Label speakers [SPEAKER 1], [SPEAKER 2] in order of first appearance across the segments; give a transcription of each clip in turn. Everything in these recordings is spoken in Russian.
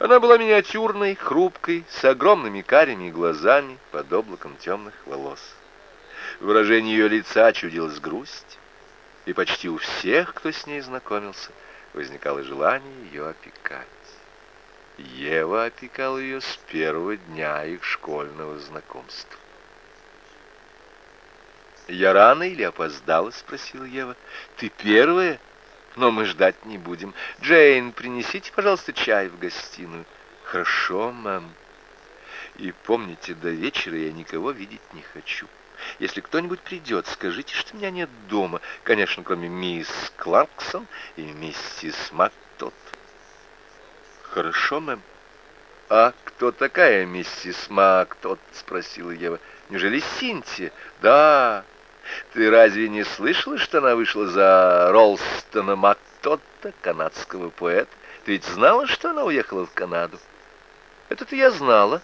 [SPEAKER 1] Она была миниатюрной, хрупкой, с огромными карими глазами под облаком темных волос. Выражение ее лица чудилось грусть, и почти у всех, кто с ней знакомился, возникало желание ее опекать. Ева опекала ее с первого дня их школьного знакомства. «Я рано или опоздала?» — спросила Ева. «Ты первая? Но мы ждать не будем. Джейн, принесите, пожалуйста, чай в гостиную». «Хорошо, мэм. И помните, до вечера я никого видеть не хочу. Если кто-нибудь придет, скажите, что меня нет дома. Конечно, кроме мисс Кларксон и миссис Мактот». «Хорошо, мэм». «А кто такая миссис Мактот?» — спросила Ева. «Неужели Синтия?» «Да, ты разве не слышала, что она вышла за Ролстона Мактотта, канадского поэта? Ты ведь знала, что она уехала в Канаду? Это-то я знала.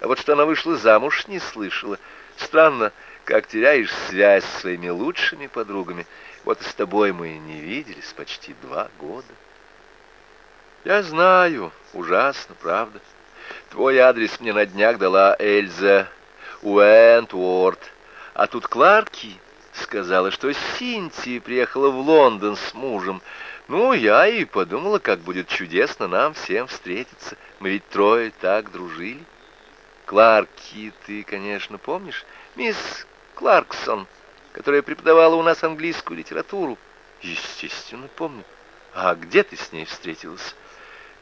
[SPEAKER 1] А вот что она вышла замуж, не слышала. Странно, как теряешь связь с своими лучшими подругами. Вот и с тобой мы не виделись почти два года. Я знаю, ужасно, правда. Твой адрес мне на днях дала Эльза Уэнтворд. А тут Кларки сказала, что Синтия приехала в Лондон с мужем. Ну, я и подумала, как будет чудесно нам всем встретиться. Мы ведь трое так дружили. Кларки ты, конечно, помнишь? Мисс Кларксон, которая преподавала у нас английскую литературу. Естественно, помню. А где ты с ней встретилась?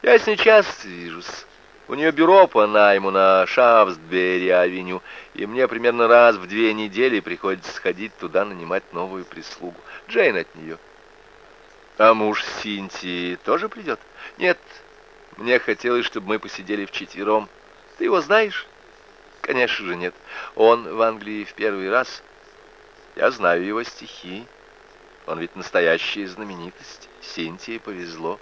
[SPEAKER 1] Я с ней часто вижусь. У нее бюро по найму на Шафсбери-авеню, и мне примерно раз в две недели приходится сходить туда нанимать новую прислугу. Джейн от нее. А муж Синтии тоже придет? Нет, мне хотелось, чтобы мы посидели вчетвером. Ты его знаешь? Конечно же нет. Он в Англии в первый раз. Я знаю его стихи. Он ведь настоящая знаменитость. Синтии повезло.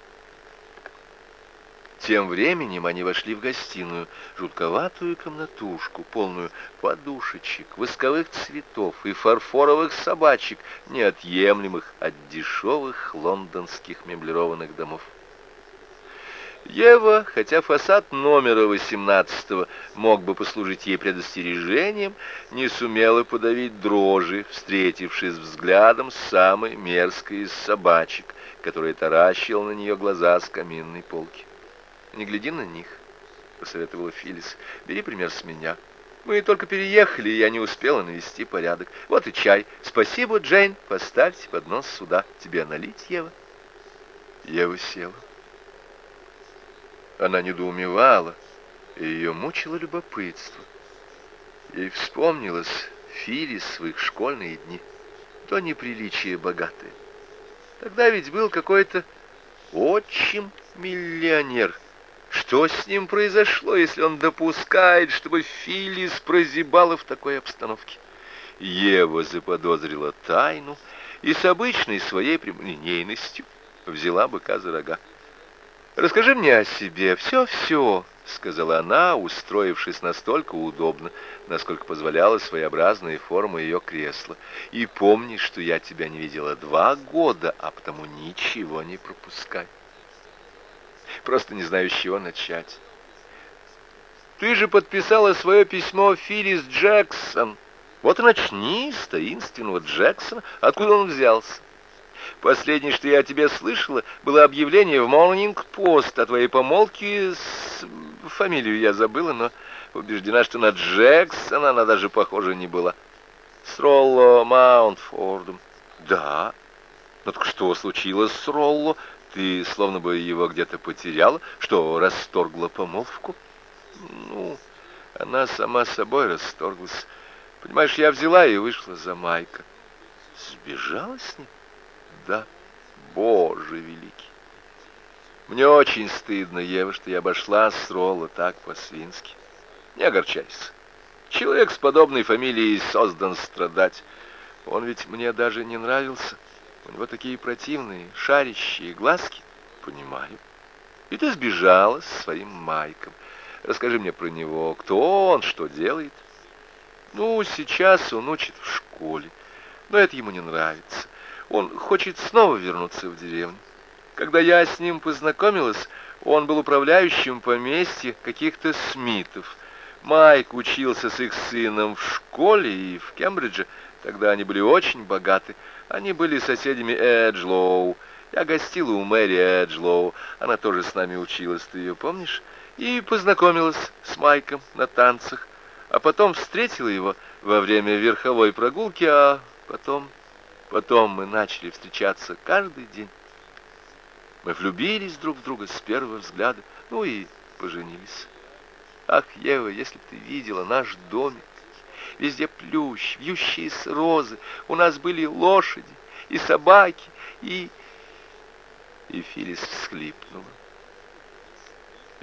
[SPEAKER 1] Тем временем они вошли в гостиную, жутковатую комнатушку, полную подушечек, восковых цветов и фарфоровых собачек, неотъемлемых от дешевых лондонских меблированных домов. Ева, хотя фасад номера 18 мог бы послужить ей предостережением, не сумела подавить дрожи, встретившись взглядом самой мерзкой из собачек, которая таращила на нее глаза с каминной полки. Не гляди на них, посоветовала Филис. Бери пример с меня. Мы только переехали, и я не успела навести порядок. Вот и чай. Спасибо, Джейн. Поставьте поднос сюда. Тебе налить, Ева? Ева села. Она недоумевала, и ее мучило любопытство. Ей вспомнилось Филис своих школьные дни. То неприличие богатое. Тогда ведь был какой-то отчим-миллионер, что с ним произошло, если он допускает, чтобы Филис прозябала в такой обстановке? Ева заподозрила тайну и с обычной своей прямолинейностью взяла быка за рога. «Расскажи мне о себе, все-все», — сказала она, устроившись настолько удобно, насколько позволяла своеобразная форма ее кресла. «И помни, что я тебя не видела два года, а потому ничего не пропускай». Просто не знаю, с чего начать. Ты же подписала свое письмо Филлис Джексон. Вот и начни с таинственного Джексона. Откуда он взялся? Последнее, что я о тебе слышала, было объявление в Morning Post о твоей помолвке с... Фамилию я забыла, но убеждена, что на Джексона она даже похожа не была. С Ролло Маунтфордом. Да. Но так что случилось с Ролло? Ты словно бы его где-то потеряла, что расторгла помолвку? Ну, она сама собой расторглась. Понимаешь, я взяла и вышла за Майка. Сбежала с ним? Да. Боже великий. Мне очень стыдно, Ева, что я обошла с Ролла так по-свински. Не огорчайся. Человек с подобной фамилией создан страдать. Он ведь мне даже не нравился. У него такие противные, шарящие глазки. Понимаю. И ты сбежала с своим Майком. Расскажи мне про него. Кто он, что делает? Ну, сейчас он учит в школе. Но это ему не нравится. Он хочет снова вернуться в деревню. Когда я с ним познакомилась, Он был управляющим поместья каких-то Смитов. Майк учился с их сыном в школе и в Кембридже. Тогда они были очень богаты. Они были соседями Эджлоу. Я гостила у Мэри Эджлоу. Она тоже с нами училась, ты ее помнишь? И познакомилась с Майком на танцах. А потом встретила его во время верховой прогулки, а потом... Потом мы начали встречаться каждый день. Мы влюбились друг в друга с первого взгляда, ну и поженились. Ах, Ева, если бы ты видела наш домик, везде плющ, вьющиеся розы, у нас были лошади и собаки, и... И Филис всхлипнула.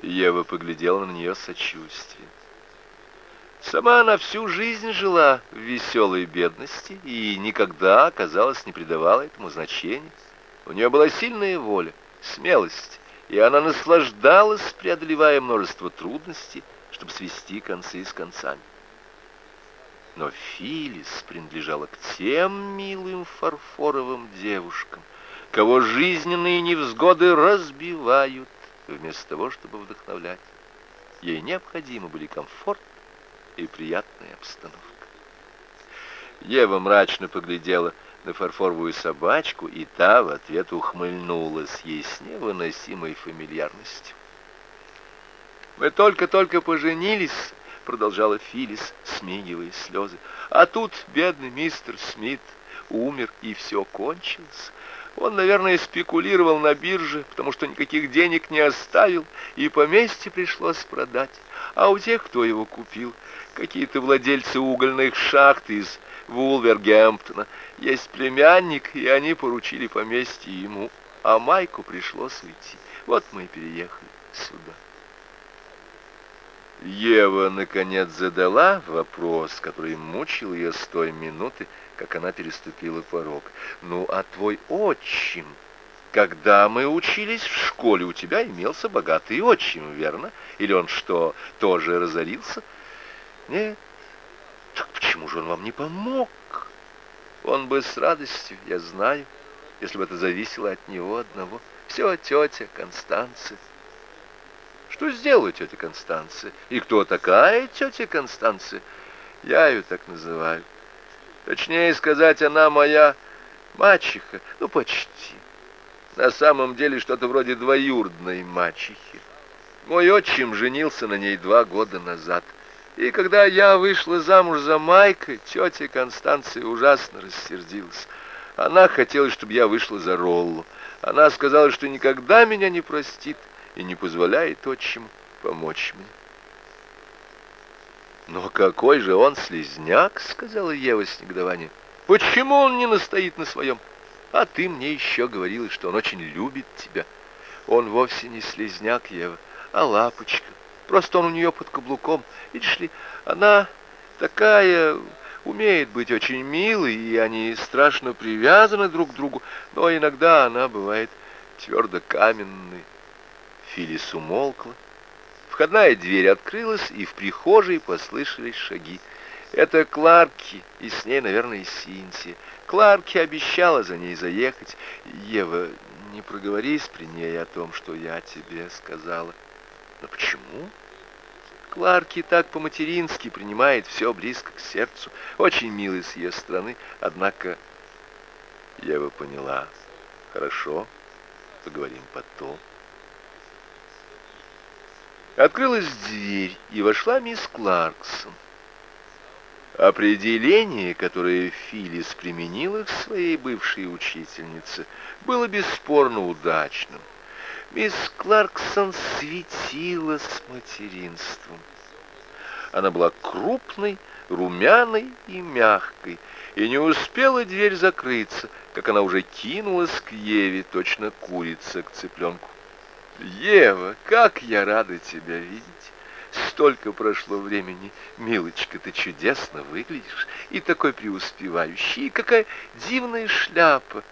[SPEAKER 1] Ева поглядела на нее сочувствием. Сама она всю жизнь жила в веселой бедности и никогда, казалось, не придавала этому значения. У нее была сильная воля, смелость, и она наслаждалась, преодолевая множество трудностей, чтобы свести концы с концами. Но Филис принадлежала к тем милым фарфоровым девушкам, кого жизненные невзгоды разбивают, вместо того, чтобы вдохновлять. Ей необходимы были комфорт и приятная обстановка. Ева мрачно поглядела на фарфоровую собачку, и та в ответ ухмыльнулась ей с невыносимой фамильярностью. «Мы только-только поженились», — продолжала Филис, смигивая слезы, «а тут бедный мистер Смит умер, и все кончилось. Он, наверное, спекулировал на бирже, потому что никаких денег не оставил, и поместье пришлось продать. А у тех, кто его купил, какие-то владельцы угольных шахт из Вулвергемптона. Есть племянник, и они поручили поместье ему, а Майку пришлось уйти. Вот мы и переехали сюда. Ева, наконец, задала вопрос, который мучил ее с той минуты, как она переступила порог. «Ну, а твой отчим? Когда мы учились в школе, у тебя имелся богатый отчим, верно? Или он что, тоже разорился?» «Нет, так почему же он вам не помог? Он бы с радостью, я знаю, если бы это зависело от него одного. Все, тетя Констанция. Что сделала тетя Констанция? И кто такая тетя Констанция? Я ее так называю. Точнее сказать, она моя мачеха. Ну, почти. На самом деле что-то вроде двоюродной мачехи. Мой отчим женился на ней два года назад — и когда я вышла замуж за Майка, тетя Констанция ужасно рассердилась. Она хотела, чтобы я вышла за Роллу. Она сказала, что никогда меня не простит и не позволяет отчиму помочь мне. «Но какой же он слезняк!» — сказала Ева с негодованием. «Почему он не настоит на своем? А ты мне еще говорила, что он очень любит тебя. Он вовсе не слезняк, Ева, а лапочка. Просто он у нее под каблуком. Видишь ли, она такая, умеет быть очень милой, и они страшно привязаны друг к другу, но иногда она бывает твердо каменной. Филис умолкла. Входная дверь открылась, и в прихожей послышались шаги. Это Кларки, и с ней, наверное, Синтия. Кларки обещала за ней заехать. Ева, не проговорись при ней о том, что я тебе сказала. Но почему? Кларки так по-матерински принимает все близко к сердцу. Очень милый с ее стороны, однако бы поняла. Хорошо, поговорим потом. Открылась дверь, и вошла мисс Кларксон. Определение, которое Филлис применила к своей бывшей учительнице, было бесспорно удачным. Мисс Кларксон светила с материнством. Она была крупной, румяной и мягкой, и не успела дверь закрыться, как она уже кинулась к Еве, точно курица к цыпленку. «Ева, как я рада тебя видеть! Столько прошло времени, милочка, ты чудесно выглядишь, и такой преуспевающий, и какая дивная шляпа!»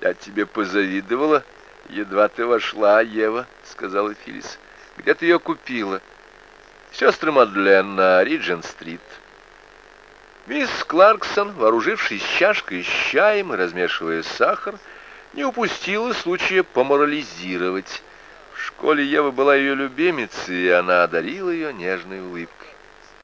[SPEAKER 1] «Я тебе позавидовала», «Едва ты вошла, Ева», — сказала Филлис. «Где ты ее купила?» «Сестры Мадлен на Риджен-стрит». Мисс Кларксон, вооружившись чашкой с чаем и размешивая сахар, не упустила случая поморализировать. школе Ева была ее любимицей, и она одарила ее нежной улыбкой.